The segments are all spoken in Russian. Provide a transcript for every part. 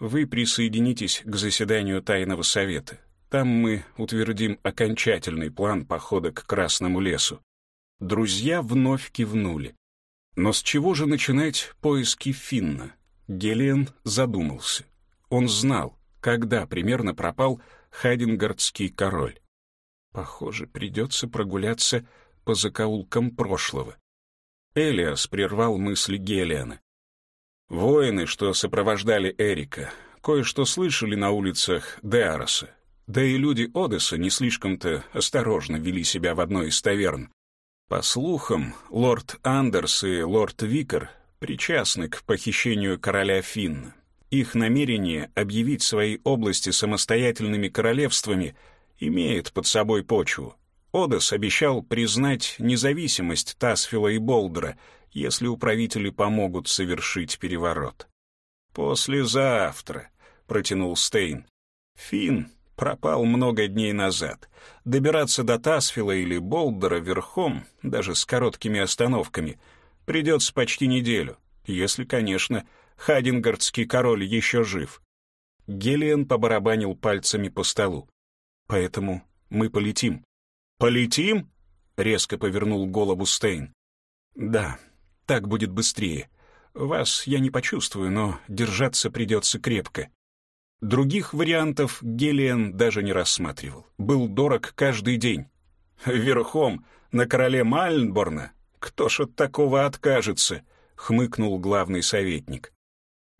вы присоединитесь к заседанию Тайного Совета. Там мы утвердим окончательный план похода к Красному лесу». Друзья вновь кивнули. Но с чего же начинать поиски Финна? Гелиан задумался. Он знал, когда примерно пропал Хайдингардский король. Похоже, придется прогуляться по закоулкам прошлого. Элиас прервал мысли Гелиана. Воины, что сопровождали Эрика, кое-что слышали на улицах Деароса. Да и люди Одесса не слишком-то осторожно вели себя в одной из таверн. По слухам, лорд Андерс и лорд Викер причастны к похищению короля Финна. Их намерение объявить свои области самостоятельными королевствами имеет под собой почву. Одес обещал признать независимость Тасфила и Болдера, если управители помогут совершить переворот. «Послезавтра», — протянул Стейн. «Финн пропал много дней назад. Добираться до Тасфила или Болдера верхом, даже с короткими остановками, придется почти неделю, если, конечно, Хадингардский король еще жив. Гелиан побарабанил пальцами по столу. «Поэтому мы полетим». «Полетим?» — резко повернул голову Стейн. «Да, так будет быстрее. Вас я не почувствую, но держаться придется крепко». Других вариантов Гелиан даже не рассматривал. Был дорог каждый день. «Верхом, на короле Мальнборна? Кто ж от такого откажется?» — хмыкнул главный советник.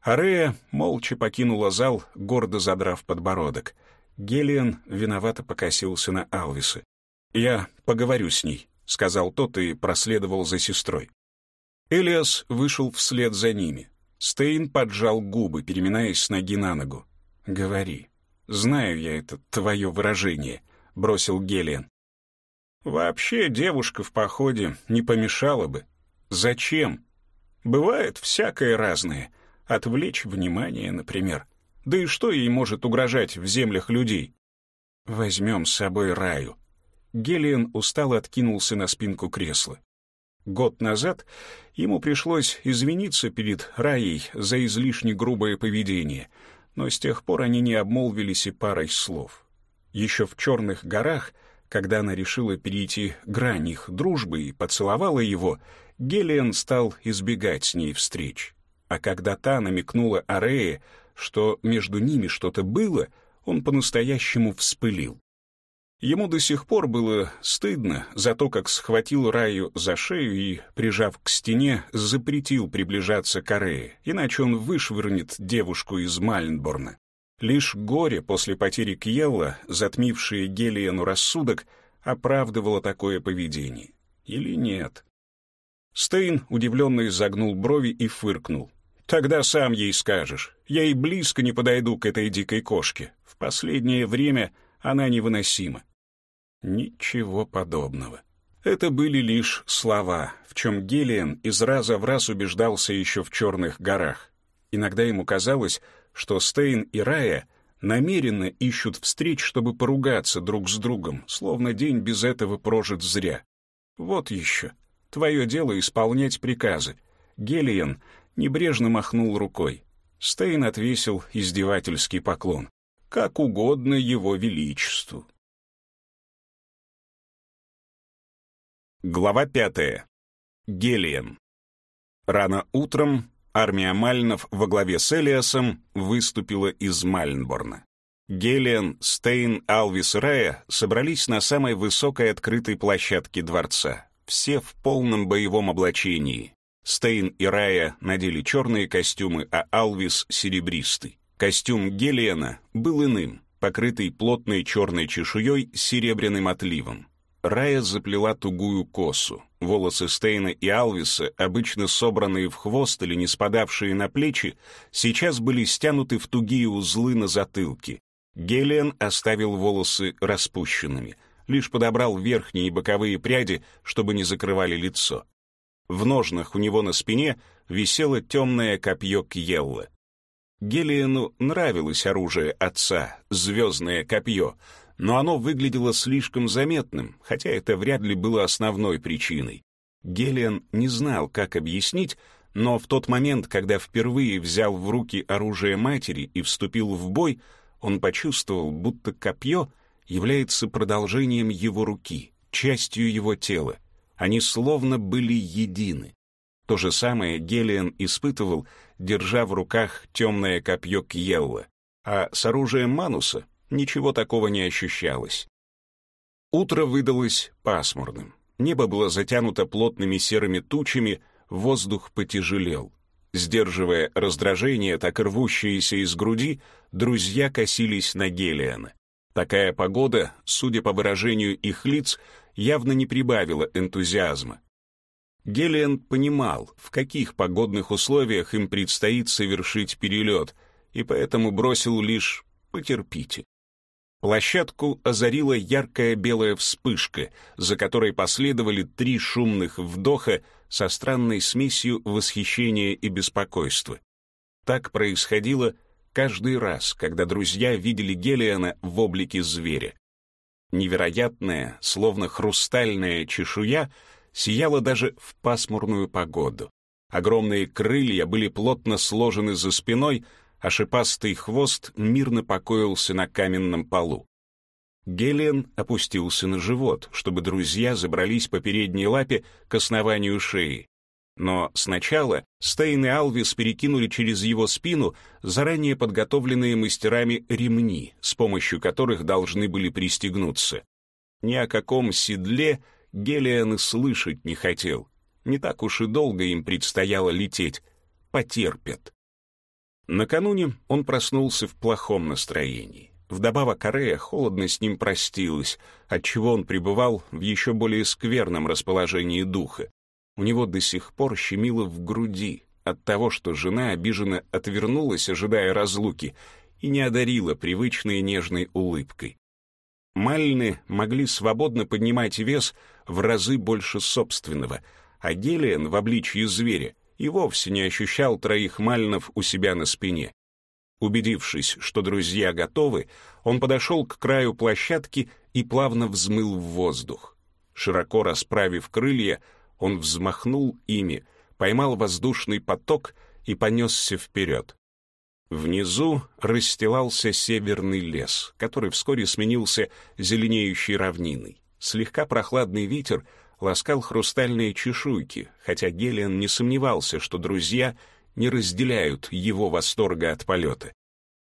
Арея молча покинула зал, гордо задрав подбородок. Гелиан виновато покосился на Алвиса. «Я поговорю с ней», — сказал тот и проследовал за сестрой. Элиас вышел вслед за ними. Стейн поджал губы, переминаясь с ноги на ногу. «Говори. Знаю я это твое выражение», — бросил Гелиан. «Вообще девушка в походе не помешала бы. Зачем? Бывает всякое разное. Отвлечь внимание, например. Да и что ей может угрожать в землях людей? Возьмем с собой Раю. Гелиан устало откинулся на спинку кресла. Год назад ему пришлось извиниться перед Раей за излишне грубое поведение, но с тех пор они не обмолвились и парой слов. Еще в Черных горах, когда она решила перейти грань их дружбы и поцеловала его, Гелиан стал избегать с ней встреч. А когда та намекнула Арее, что между ними что-то было, он по-настоящему вспылил. Ему до сих пор было стыдно за то, как схватил Раю за шею и, прижав к стене, запретил приближаться к Арее, иначе он вышвырнет девушку из Мальнборна. Лишь горе после потери Кьелла, затмившее Гелиену рассудок, оправдывало такое поведение. Или нет? Стейн удивленно изогнул брови и фыркнул. Тогда сам ей скажешь. Я и близко не подойду к этой дикой кошке. В последнее время она невыносима. Ничего подобного. Это были лишь слова, в чем Гелиан из раза в раз убеждался еще в Черных горах. Иногда ему казалось, что Стейн и Рая намеренно ищут встреч, чтобы поругаться друг с другом, словно день без этого прожит зря. Вот еще. Твое дело исполнять приказы. Гелиан небрежно махнул рукой. Стейн отвесил издевательский поклон. Как угодно его величеству. Глава пятая. Гелиен. Рано утром армия Мальнов во главе с Элиасом выступила из Мальнборна. Гелиан, Стейн, Алвис и Рая собрались на самой высокой открытой площадке дворца, все в полном боевом облачении, Стейн и Рая надели черные костюмы, а Алвис — серебристый. Костюм Гелиана был иным, покрытый плотной черной чешуей с серебряным отливом. Рая заплела тугую косу. Волосы Стейна и Алвиса, обычно собранные в хвост или не спадавшие на плечи, сейчас были стянуты в тугие узлы на затылке. Гелиан оставил волосы распущенными, лишь подобрал верхние и боковые пряди, чтобы не закрывали лицо. В ножнах у него на спине висело темное копье Кьелла. Гелиену нравилось оружие отца, звездное копье, но оно выглядело слишком заметным, хотя это вряд ли было основной причиной. Гелиан не знал, как объяснить, но в тот момент, когда впервые взял в руки оружие матери и вступил в бой, он почувствовал, будто копье является продолжением его руки, частью его тела. Они словно были едины. То же самое Гелиан испытывал, держа в руках темное копье Кьелла, а с оружием Мануса ничего такого не ощущалось. Утро выдалось пасмурным. Небо было затянуто плотными серыми тучами, воздух потяжелел. Сдерживая раздражение, так рвущееся из груди, друзья косились на Гелиана. Такая погода, судя по выражению их лиц, явно не прибавила энтузиазма. Гелиан понимал, в каких погодных условиях им предстоит совершить перелет, и поэтому бросил лишь «потерпите». Площадку озарила яркая белая вспышка, за которой последовали три шумных вдоха со странной смесью восхищения и беспокойства. Так происходило каждый раз, когда друзья видели Гелиана в облике зверя. Невероятная, словно хрустальная чешуя сияла даже в пасмурную погоду. Огромные крылья были плотно сложены за спиной, а шипастый хвост мирно покоился на каменном полу. Гелиан опустился на живот, чтобы друзья забрались по передней лапе к основанию шеи. Но сначала Стейн и Алвис перекинули через его спину заранее подготовленные мастерами ремни, с помощью которых должны были пристегнуться. Ни о каком седле Гелиан и слышать не хотел. Не так уж и долго им предстояло лететь. Потерпят. Накануне он проснулся в плохом настроении. Вдобавок Корея холодно с ним простилась, отчего он пребывал в еще более скверном расположении духа. У него до сих пор щемило в груди от того, что жена обиженно отвернулась, ожидая разлуки, и не одарила привычной нежной улыбкой. Мальны могли свободно поднимать вес в разы больше собственного, а Гелиан в обличье зверя и вовсе не ощущал троих мальнов у себя на спине. Убедившись, что друзья готовы, он подошел к краю площадки и плавно взмыл в воздух. Широко расправив крылья, он взмахнул ими, поймал воздушный поток и понесся вперед. Внизу расстилался северный лес, который вскоре сменился зеленеющей равниной. Слегка прохладный ветер ласкал хрустальные чешуйки, хотя Гелиан не сомневался, что друзья не разделяют его восторга от полета.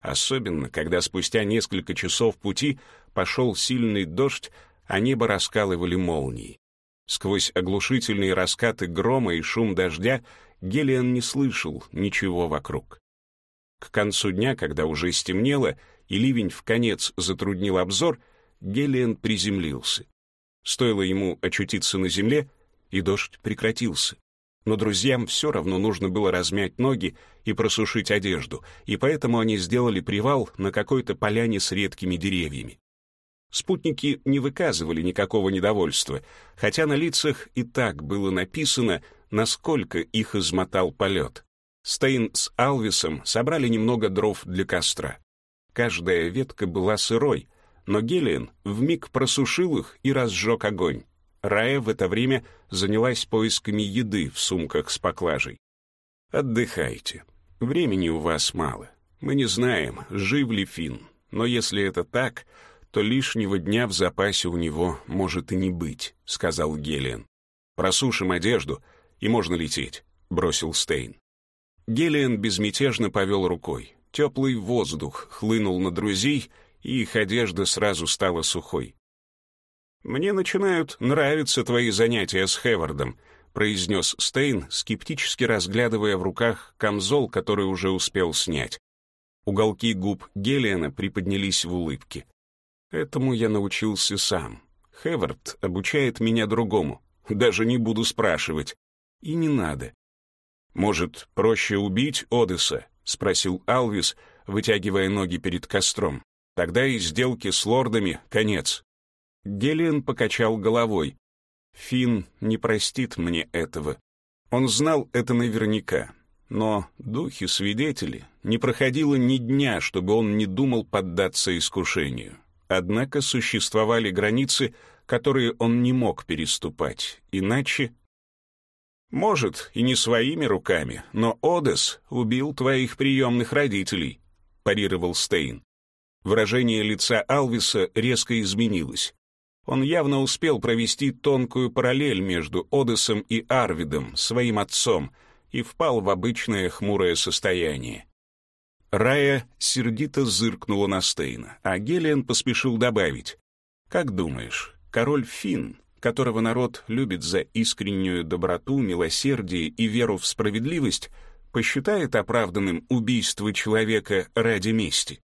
Особенно, когда спустя несколько часов пути пошел сильный дождь, а небо раскалывали молнии. Сквозь оглушительные раскаты грома и шум дождя Гелиан не слышал ничего вокруг. К концу дня, когда уже стемнело и ливень в конец затруднил обзор, Гелиан приземлился. Стоило ему очутиться на земле, и дождь прекратился. Но друзьям все равно нужно было размять ноги и просушить одежду, и поэтому они сделали привал на какой-то поляне с редкими деревьями. Спутники не выказывали никакого недовольства, хотя на лицах и так было написано, насколько их измотал полет. Стейн с Алвисом собрали немного дров для костра. Каждая ветка была сырой, но Гелиан вмиг просушил их и разжег огонь. Рая в это время занялась поисками еды в сумках с поклажей. «Отдыхайте. Времени у вас мало. Мы не знаем, жив ли Финн, но если это так, то лишнего дня в запасе у него может и не быть», — сказал Гелиан. «Просушим одежду, и можно лететь», — бросил Стейн. Гелиан безмятежно повел рукой. Теплый воздух хлынул на друзей, и их одежда сразу стала сухой. «Мне начинают нравиться твои занятия с Хевардом», произнес Стейн, скептически разглядывая в руках камзол, который уже успел снять. Уголки губ Гелиана приподнялись в улыбке. «Этому я научился сам. Хевард обучает меня другому. Даже не буду спрашивать. И не надо. «Может, проще убить Одесса?» — спросил Алвис, вытягивая ноги перед костром. «Тогда и сделки с лордами конец». Гелиан покачал головой. «Финн не простит мне этого». Он знал это наверняка. Но духи-свидетели не проходило ни дня, чтобы он не думал поддаться искушению. Однако существовали границы, которые он не мог переступать, иначе Может, и не своими руками, но Одес убил твоих приемных родителей, парировал Стейн. Выражение лица Алвиса резко изменилось. Он явно успел провести тонкую параллель между Одесом и Арвидом, своим отцом, и впал в обычное хмурое состояние. Рая сердито зыркнула на Стейна, а Гелиан поспешил добавить. «Как думаешь, король Финн которого народ любит за искреннюю доброту, милосердие и веру в справедливость, посчитает оправданным убийство человека ради мести.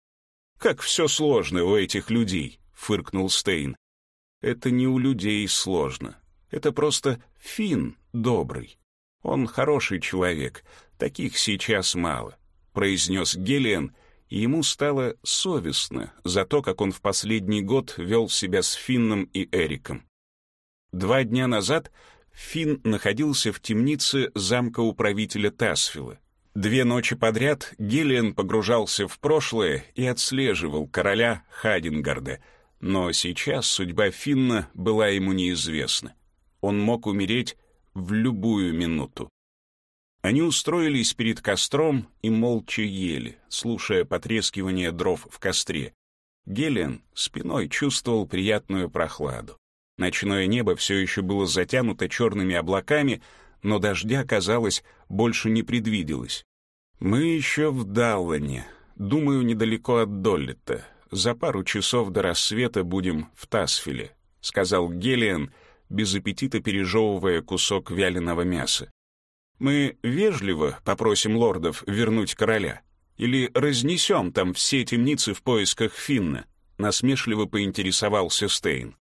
«Как все сложно у этих людей», — фыркнул Стейн. «Это не у людей сложно. Это просто Фин добрый. Он хороший человек, таких сейчас мало», — произнес Гелиан, и ему стало совестно за то, как он в последний год вел себя с Финном и Эриком. Два дня назад Финн находился в темнице замка управителя Тасфила. Две ночи подряд Гелиан погружался в прошлое и отслеживал короля Хадингарда, но сейчас судьба Финна была ему неизвестна. Он мог умереть в любую минуту. Они устроились перед костром и молча ели, слушая потрескивание дров в костре. Гелиан спиной чувствовал приятную прохладу. Ночное небо все еще было затянуто черными облаками, но дождя, казалось, больше не предвиделось. «Мы еще в Даллане, думаю, недалеко от Доллета. За пару часов до рассвета будем в Тасфиле», — сказал Гелиан, без аппетита пережевывая кусок вяленого мяса. «Мы вежливо попросим лордов вернуть короля? Или разнесем там все темницы в поисках Финна?» — насмешливо поинтересовался Стейн.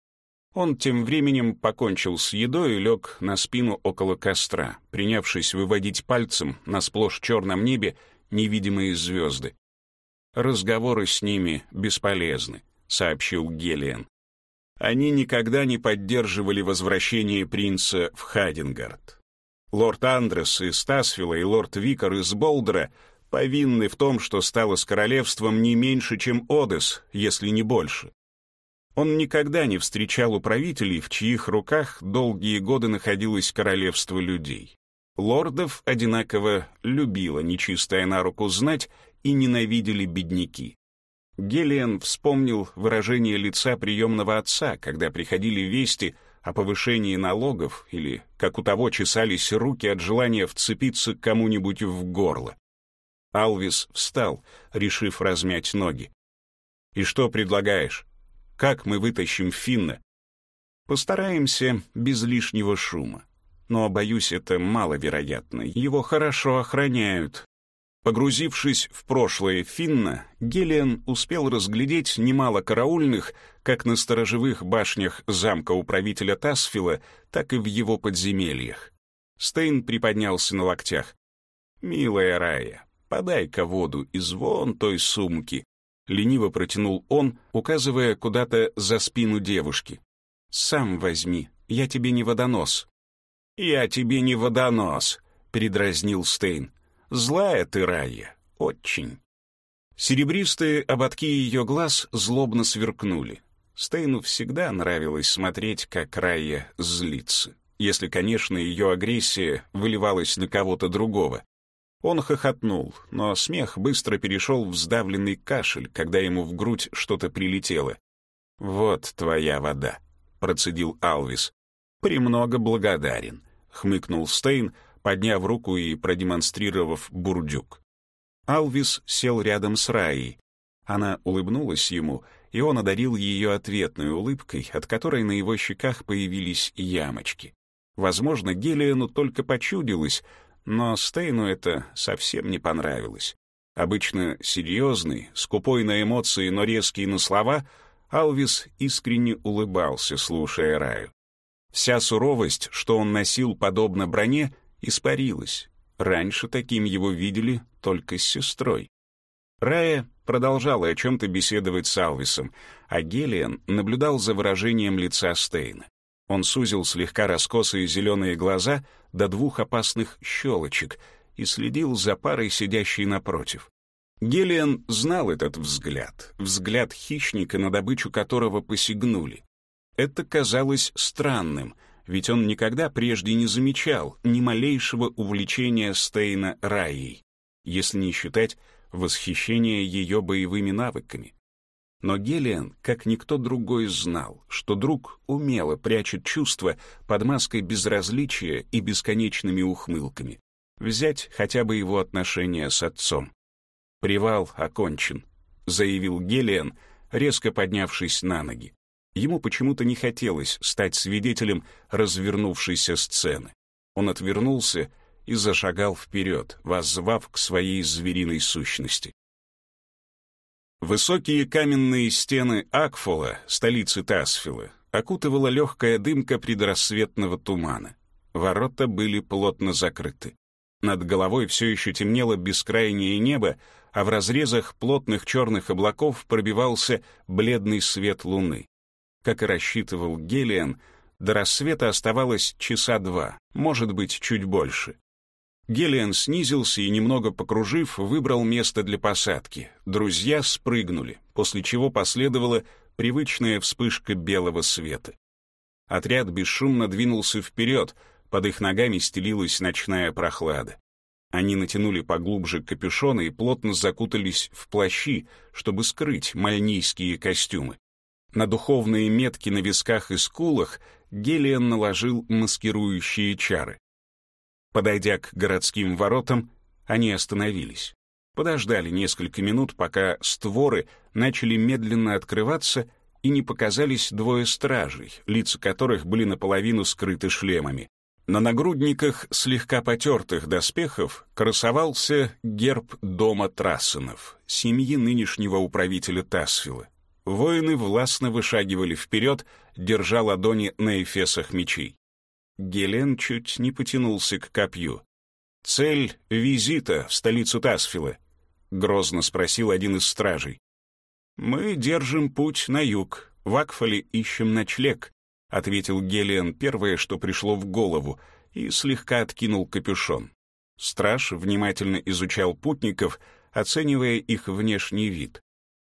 Он тем временем покончил с едой и лег на спину около костра, принявшись выводить пальцем на сплошь черном небе невидимые звезды. «Разговоры с ними бесполезны», — сообщил Гелиан. Они никогда не поддерживали возвращение принца в Хадингард. Лорд Андрес из Стасфила и лорд Викар из Болдера повинны в том, что стало с королевством не меньше, чем Одес, если не больше. Он никогда не встречал управителей, в чьих руках долгие годы находилось королевство людей. Лордов одинаково любила нечистая на руку знать и ненавидели бедняки. Гелиан вспомнил выражение лица приемного отца, когда приходили вести о повышении налогов или, как у того, чесались руки от желания вцепиться кому-нибудь в горло. Алвис встал, решив размять ноги. «И что предлагаешь?» Как мы вытащим Финна? Постараемся без лишнего шума. Но, боюсь, это маловероятно. Его хорошо охраняют. Погрузившись в прошлое Финна, Гелиан успел разглядеть немало караульных как на сторожевых башнях замка управителя Тасфила, так и в его подземельях. Стейн приподнялся на локтях. «Милая Рая, подай-ка воду из вон той сумки. — лениво протянул он, указывая куда-то за спину девушки. «Сам возьми, я тебе не водонос». «Я тебе не водонос», — передразнил Стейн. «Злая ты, Рая, очень». Серебристые ободки ее глаз злобно сверкнули. Стейну всегда нравилось смотреть, как Рая злится, если, конечно, ее агрессия выливалась на кого-то другого. Он хохотнул, но смех быстро перешел в сдавленный кашель, когда ему в грудь что-то прилетело. «Вот твоя вода», — процедил Алвис. «Премного благодарен», — хмыкнул Стейн, подняв руку и продемонстрировав бурдюк. Алвис сел рядом с Раей. Она улыбнулась ему, и он одарил ее ответной улыбкой, от которой на его щеках появились ямочки. Возможно, Гелиану только почудилось, но Стейну это совсем не понравилось. Обычно серьезный, скупой на эмоции, но резкий на слова, Алвис искренне улыбался, слушая Раю. Вся суровость, что он носил подобно броне, испарилась. Раньше таким его видели только с сестрой. Рая продолжала о чем-то беседовать с Алвисом, а Гелиан наблюдал за выражением лица Стейна. Он сузил слегка раскосые зеленые глаза до двух опасных щелочек и следил за парой, сидящей напротив. Гелиан знал этот взгляд, взгляд хищника, на добычу которого посягнули. Это казалось странным, ведь он никогда прежде не замечал ни малейшего увлечения Стейна Раей, если не считать восхищения ее боевыми навыками. Но Гелиан, как никто другой, знал, что друг умело прячет чувства под маской безразличия и бесконечными ухмылками. Взять хотя бы его отношения с отцом. «Привал окончен», — заявил Гелиан, резко поднявшись на ноги. Ему почему-то не хотелось стать свидетелем развернувшейся сцены. Он отвернулся и зашагал вперед, воззвав к своей звериной сущности. Высокие каменные стены Акфола, столицы Тасфила, окутывала легкая дымка предрассветного тумана. Ворота были плотно закрыты. Над головой все еще темнело бескрайнее небо, а в разрезах плотных черных облаков пробивался бледный свет луны. Как и рассчитывал Гелиан, до рассвета оставалось часа два, может быть, чуть больше. Гелиан снизился и, немного покружив, выбрал место для посадки. Друзья спрыгнули, после чего последовала привычная вспышка белого света. Отряд бесшумно двинулся вперед, под их ногами стелилась ночная прохлада. Они натянули поглубже капюшоны и плотно закутались в плащи, чтобы скрыть мальнийские костюмы. На духовные метки на висках и скулах Гелиан наложил маскирующие чары. Подойдя к городским воротам, они остановились. Подождали несколько минут, пока створы начали медленно открываться и не показались двое стражей, лица которых были наполовину скрыты шлемами. На нагрудниках слегка потертых доспехов красовался герб дома Трассенов, семьи нынешнего управителя Тасфила. Воины властно вышагивали вперед, держа ладони на эфесах мечей. Гелен чуть не потянулся к копью. «Цель визита в столицу Тасфила?» — грозно спросил один из стражей. «Мы держим путь на юг, в Акфале ищем ночлег», — ответил Гелиан первое, что пришло в голову, и слегка откинул капюшон. Страж внимательно изучал путников, оценивая их внешний вид.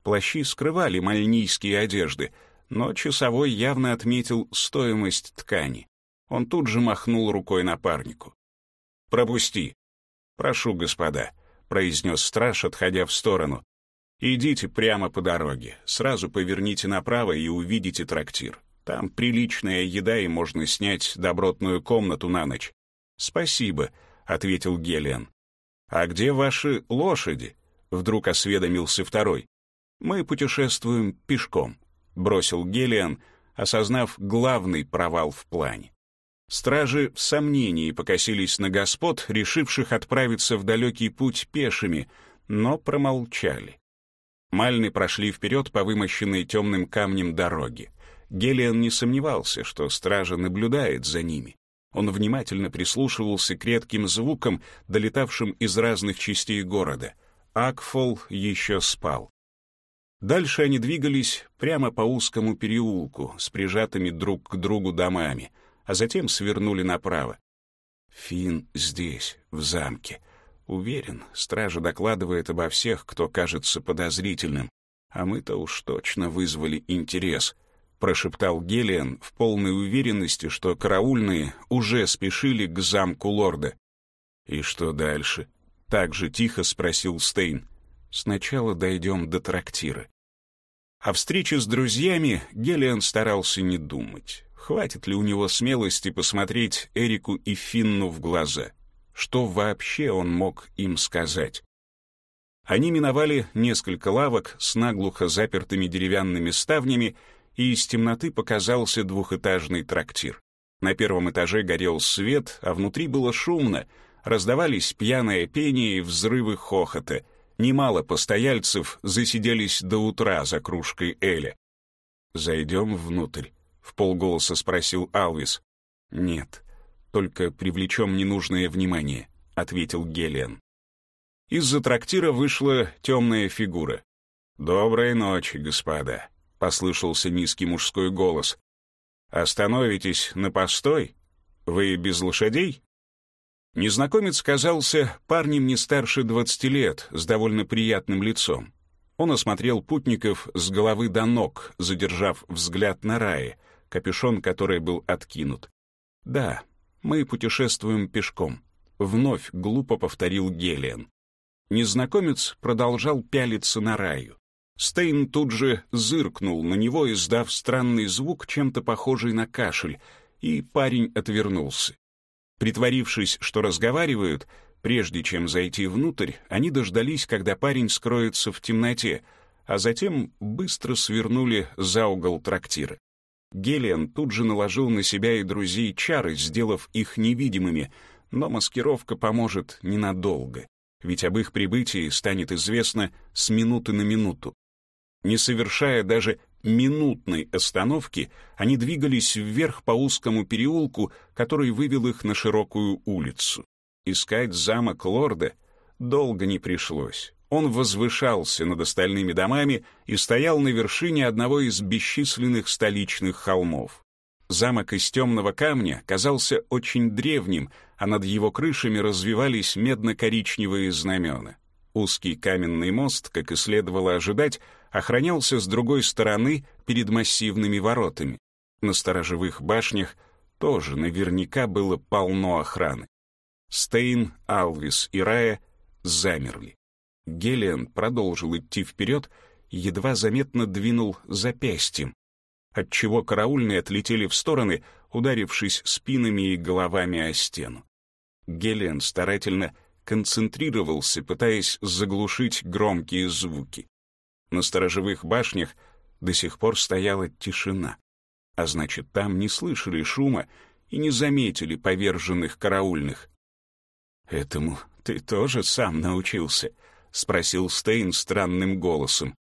Плащи скрывали мальнийские одежды, но часовой явно отметил стоимость ткани. Он тут же махнул рукой напарнику. «Пропусти». «Прошу, господа», — произнес страж, отходя в сторону. «Идите прямо по дороге, сразу поверните направо и увидите трактир. Там приличная еда и можно снять добротную комнату на ночь». «Спасибо», — ответил Гелиан. «А где ваши лошади?» — вдруг осведомился второй. «Мы путешествуем пешком», — бросил Гелиан, осознав главный провал в плане. Стражи в сомнении покосились на господ, решивших отправиться в далекий путь пешими, но промолчали. Мальны прошли вперед по вымощенной темным камнем дороге. Гелиан не сомневался, что стража наблюдает за ними. Он внимательно прислушивался к редким звукам, долетавшим из разных частей города. Акфол еще спал. Дальше они двигались прямо по узкому переулку с прижатыми друг к другу домами, а затем свернули направо. Фин здесь, в замке. Уверен, стража докладывает обо всех, кто кажется подозрительным, а мы-то уж точно вызвали интерес, прошептал Гелиан в полной уверенности, что караульные уже спешили к замку лорда. И что дальше? Так же тихо спросил Стейн. Сначала дойдем до трактира. О встрече с друзьями Гелиан старался не думать. Хватит ли у него смелости посмотреть Эрику и Финну в глаза? Что вообще он мог им сказать? Они миновали несколько лавок с наглухо запертыми деревянными ставнями, и из темноты показался двухэтажный трактир. На первом этаже горел свет, а внутри было шумно, раздавались пьяное пение и взрывы хохота — Немало постояльцев засиделись до утра за кружкой Эля. «Зайдем внутрь?» — в полголоса спросил Алвис. «Нет, только привлечем ненужное внимание», — ответил Гелиан. Из-за трактира вышла темная фигура. «Доброй ночи, господа», — послышался низкий мужской голос. «Остановитесь на постой? Вы без лошадей?» Незнакомец казался парнем не старше двадцати лет, с довольно приятным лицом. Он осмотрел путников с головы до ног, задержав взгляд на Рае, капюшон которой был откинут. «Да, мы путешествуем пешком», — вновь глупо повторил Гелиан. Незнакомец продолжал пялиться на раю. Стейн тут же зыркнул на него, издав странный звук, чем-то похожий на кашель, и парень отвернулся. Притворившись, что разговаривают, прежде чем зайти внутрь, они дождались, когда парень скроется в темноте, а затем быстро свернули за угол трактира. Гелиан тут же наложил на себя и друзей чары, сделав их невидимыми, но маскировка поможет ненадолго, ведь об их прибытии станет известно с минуты на минуту. Не совершая даже минутной остановки, они двигались вверх по узкому переулку, который вывел их на широкую улицу. Искать замок лорда долго не пришлось. Он возвышался над остальными домами и стоял на вершине одного из бесчисленных столичных холмов. Замок из темного камня казался очень древним, а над его крышами развивались медно-коричневые знамена. Узкий каменный мост, как и следовало ожидать, охранялся с другой стороны перед массивными воротами. На сторожевых башнях тоже наверняка было полно охраны. Стейн, Алвис и Рая замерли. Гелиан продолжил идти вперед и едва заметно двинул запястьем, отчего караульные отлетели в стороны, ударившись спинами и головами о стену. Гелиан старательно концентрировался, пытаясь заглушить громкие звуки. На сторожевых башнях до сих пор стояла тишина, а значит, там не слышали шума и не заметили поверженных караульных. «Этому ты тоже сам научился?» — спросил Стейн странным голосом.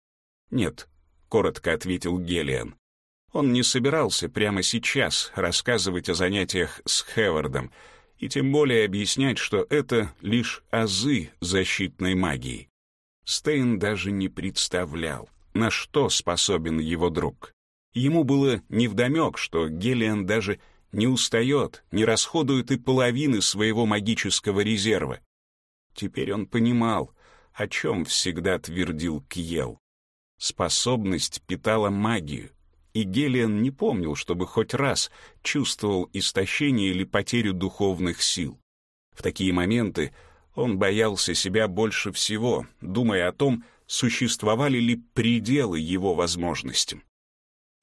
«Нет», — коротко ответил Гелиан. Он не собирался прямо сейчас рассказывать о занятиях с Хевардом, и тем более объяснять, что это лишь азы защитной магии. Стейн даже не представлял, на что способен его друг. Ему было невдомек, что Гелиан даже не устает, не расходует и половины своего магического резерва. Теперь он понимал, о чем всегда твердил Кьел. Способность питала магию, и Гелиан не помнил, чтобы хоть раз чувствовал истощение или потерю духовных сил. В такие моменты он боялся себя больше всего, думая о том, существовали ли пределы его возможностям.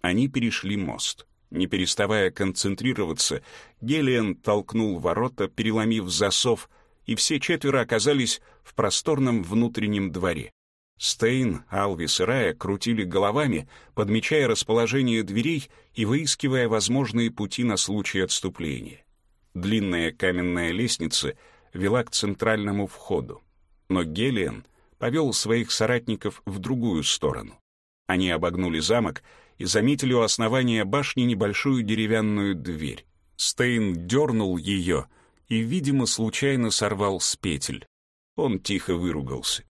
Они перешли мост. Не переставая концентрироваться, Гелиан толкнул ворота, переломив засов, и все четверо оказались в просторном внутреннем дворе. Стейн, Алвис и Рая крутили головами, подмечая расположение дверей и выискивая возможные пути на случай отступления. Длинная каменная лестница вела к центральному входу, но Гелиан повел своих соратников в другую сторону. Они обогнули замок и заметили у основания башни небольшую деревянную дверь. Стейн дернул ее — и, видимо, случайно сорвал с петель. Он тихо выругался.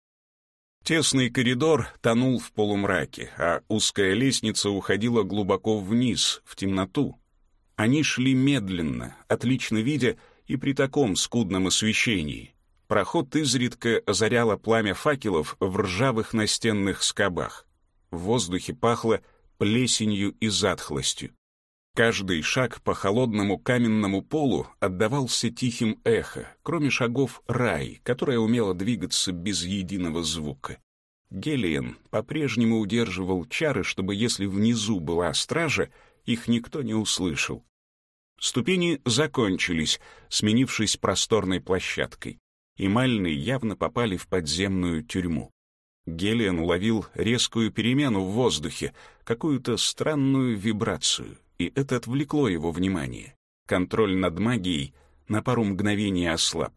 Тесный коридор тонул в полумраке, а узкая лестница уходила глубоко вниз, в темноту. Они шли медленно, отлично видя и при таком скудном освещении. Проход изредка озаряло пламя факелов в ржавых настенных скобах. В воздухе пахло плесенью и затхлостью. Каждый шаг по холодному каменному полу отдавался тихим эхо, кроме шагов Рай, которая умела двигаться без единого звука. Гелиен по-прежнему удерживал чары, чтобы если внизу была стража, их никто не услышал. Ступени закончились, сменившись просторной площадкой, и Мальные явно попали в подземную тюрьму. Гелиан уловил резкую перемену в воздухе, какую-то странную вибрацию и это отвлекло его внимание. Контроль над магией на пару мгновений ослаб.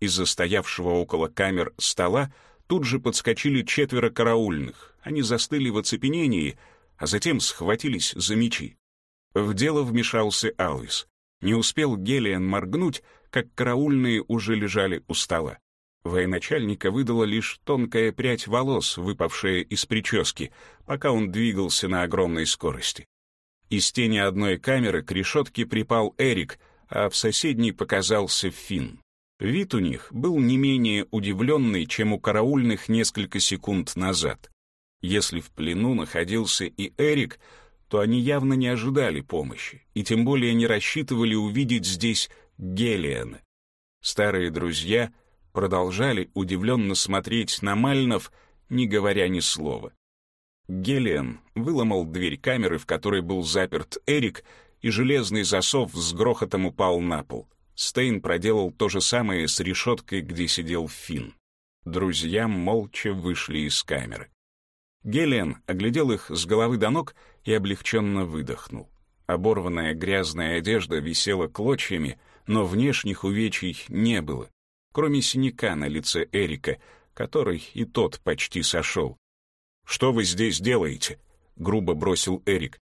Из-за стоявшего около камер стола тут же подскочили четверо караульных. Они застыли в оцепенении, а затем схватились за мечи. В дело вмешался Алвис. Не успел Гелиан моргнуть, как караульные уже лежали у стола. Военачальника выдала лишь тонкая прядь волос, выпавшая из прически, пока он двигался на огромной скорости. Из тени одной камеры к решетке припал Эрик, а в соседней показался Финн. Вид у них был не менее удивленный, чем у караульных несколько секунд назад. Если в плену находился и Эрик, что они явно не ожидали помощи, и тем более не рассчитывали увидеть здесь Гелиана. Старые друзья продолжали удивленно смотреть на Мальнов, не говоря ни слова. Гелиан выломал дверь камеры, в которой был заперт Эрик, и железный засов с грохотом упал на пол. Стейн проделал то же самое с решеткой, где сидел Финн. Друзья молча вышли из камеры. Гелиан оглядел их с головы до ног и облегченно выдохнул. Оборванная грязная одежда висела клочьями, но внешних увечий не было, кроме синяка на лице Эрика, который и тот почти сошел. «Что вы здесь делаете?» — грубо бросил Эрик.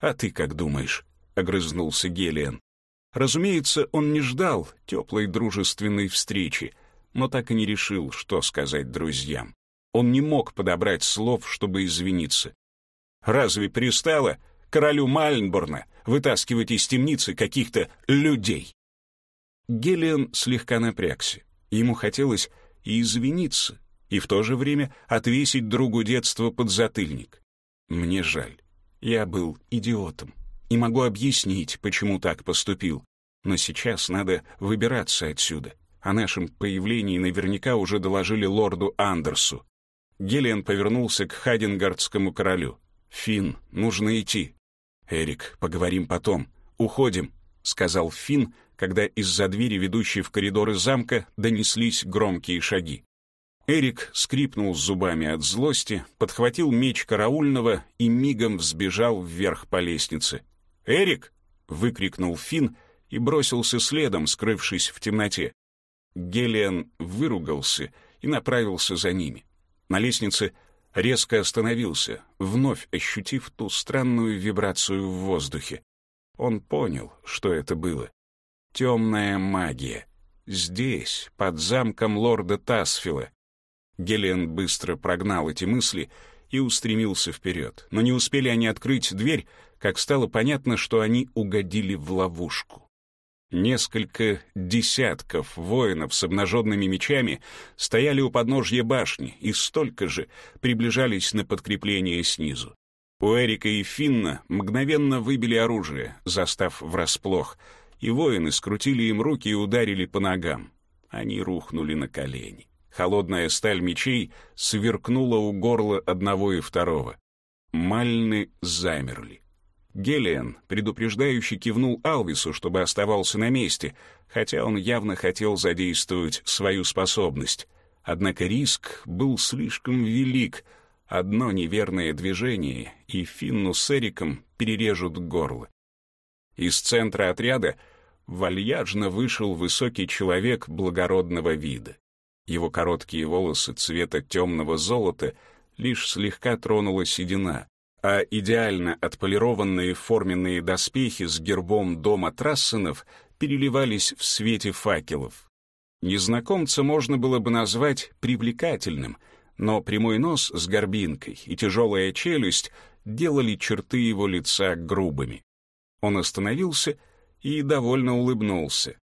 «А ты как думаешь?» — огрызнулся Гелиан. Разумеется, он не ждал теплой дружественной встречи, но так и не решил, что сказать друзьям. Он не мог подобрать слов, чтобы извиниться. «Разве пристало королю Мальнборна вытаскивать из темницы каких-то людей?» Гелиан слегка напрягся. Ему хотелось и извиниться, и в то же время отвесить другу детства под затыльник. Мне жаль. Я был идиотом и могу объяснить, почему так поступил. Но сейчас надо выбираться отсюда. О нашем появлении наверняка уже доложили лорду Андерсу. Гелиан повернулся к Хадингардскому королю. «Финн, нужно идти». «Эрик, поговорим потом. Уходим», — сказал Финн, когда из-за двери, ведущей в коридоры замка, донеслись громкие шаги. Эрик скрипнул зубами от злости, подхватил меч караульного и мигом взбежал вверх по лестнице. «Эрик!» — выкрикнул Финн и бросился следом, скрывшись в темноте. Гелиан выругался и направился за ними. На лестнице резко остановился, вновь ощутив ту странную вибрацию в воздухе. Он понял, что это было. Темная магия. Здесь, под замком лорда Тасфила, Гелиан быстро прогнал эти мысли и устремился вперед. Но не успели они открыть дверь, как стало понятно, что они угодили в ловушку. Несколько десятков воинов с обнаженными мечами стояли у подножья башни и столько же приближались на подкрепление снизу. У Эрика и Финна мгновенно выбили оружие, застав врасплох, и воины скрутили им руки и ударили по ногам. Они рухнули на колени. Холодная сталь мечей сверкнула у горла одного и второго. Мальны замерли. Гелиан, предупреждающе кивнул Алвису, чтобы оставался на месте, хотя он явно хотел задействовать свою способность. Однако риск был слишком велик. Одно неверное движение, и Финну с Эриком перережут горло. Из центра отряда вальяжно вышел высокий человек благородного вида. Его короткие волосы цвета темного золота лишь слегка тронула седина, а идеально отполированные форменные доспехи с гербом дома Трассенов переливались в свете факелов. Незнакомца можно было бы назвать привлекательным, но прямой нос с горбинкой и тяжелая челюсть делали черты его лица грубыми. Он остановился и довольно улыбнулся.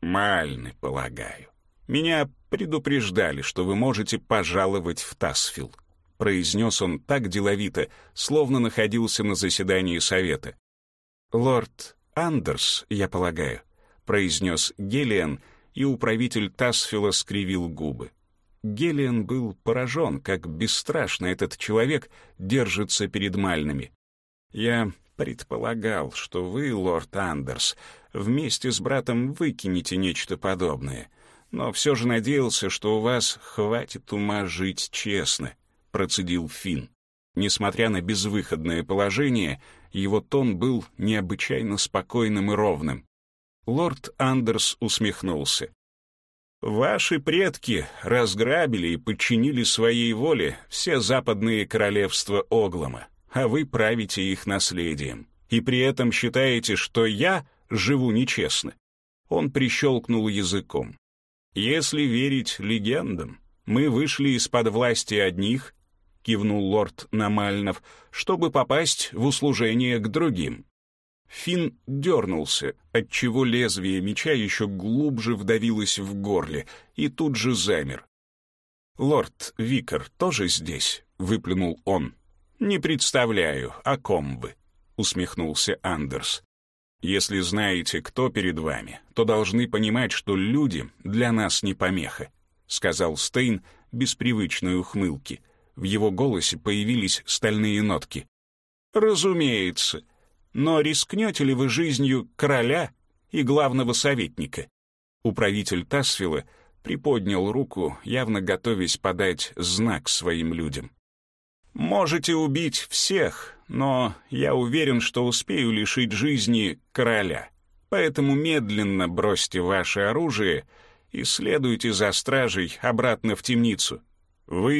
«Мальны, полагаю. Меня предупреждали, что вы можете пожаловать в Тасфилл», произнес он так деловито, словно находился на заседании совета. «Лорд Андерс, я полагаю», — произнес Гелиан, и управитель Тасфила скривил губы. Гелиан был поражен, как бесстрашно этот человек держится перед мальными. «Я предполагал, что вы, лорд Андерс, вместе с братом выкинете нечто подобное но все же надеялся, что у вас хватит ума жить честно», — процедил Финн. Несмотря на безвыходное положение, его тон был необычайно спокойным и ровным. Лорд Андерс усмехнулся. «Ваши предки разграбили и подчинили своей воле все западные королевства Оглома, а вы правите их наследием. И при этом считаете, что я живу нечестно». Он прищелкнул языком. «Если верить легендам, мы вышли из-под власти одних, — кивнул лорд Намальнов, — чтобы попасть в услужение к другим». Фин дернулся, отчего лезвие меча еще глубже вдавилось в горле, и тут же замер. «Лорд Викар тоже здесь?» — выплюнул он. «Не представляю, о ком вы». — усмехнулся Андерс. «Если знаете, кто перед вами, то должны понимать, что люди для нас не помеха», — сказал Стейн без привычной ухмылки. В его голосе появились стальные нотки. «Разумеется. Но рискнете ли вы жизнью короля и главного советника?» Управитель Тасфила приподнял руку, явно готовясь подать знак своим людям. «Можете убить всех, но я уверен, что успею лишить жизни короля. Поэтому медленно бросьте ваше оружие и следуйте за стражей обратно в темницу. Вы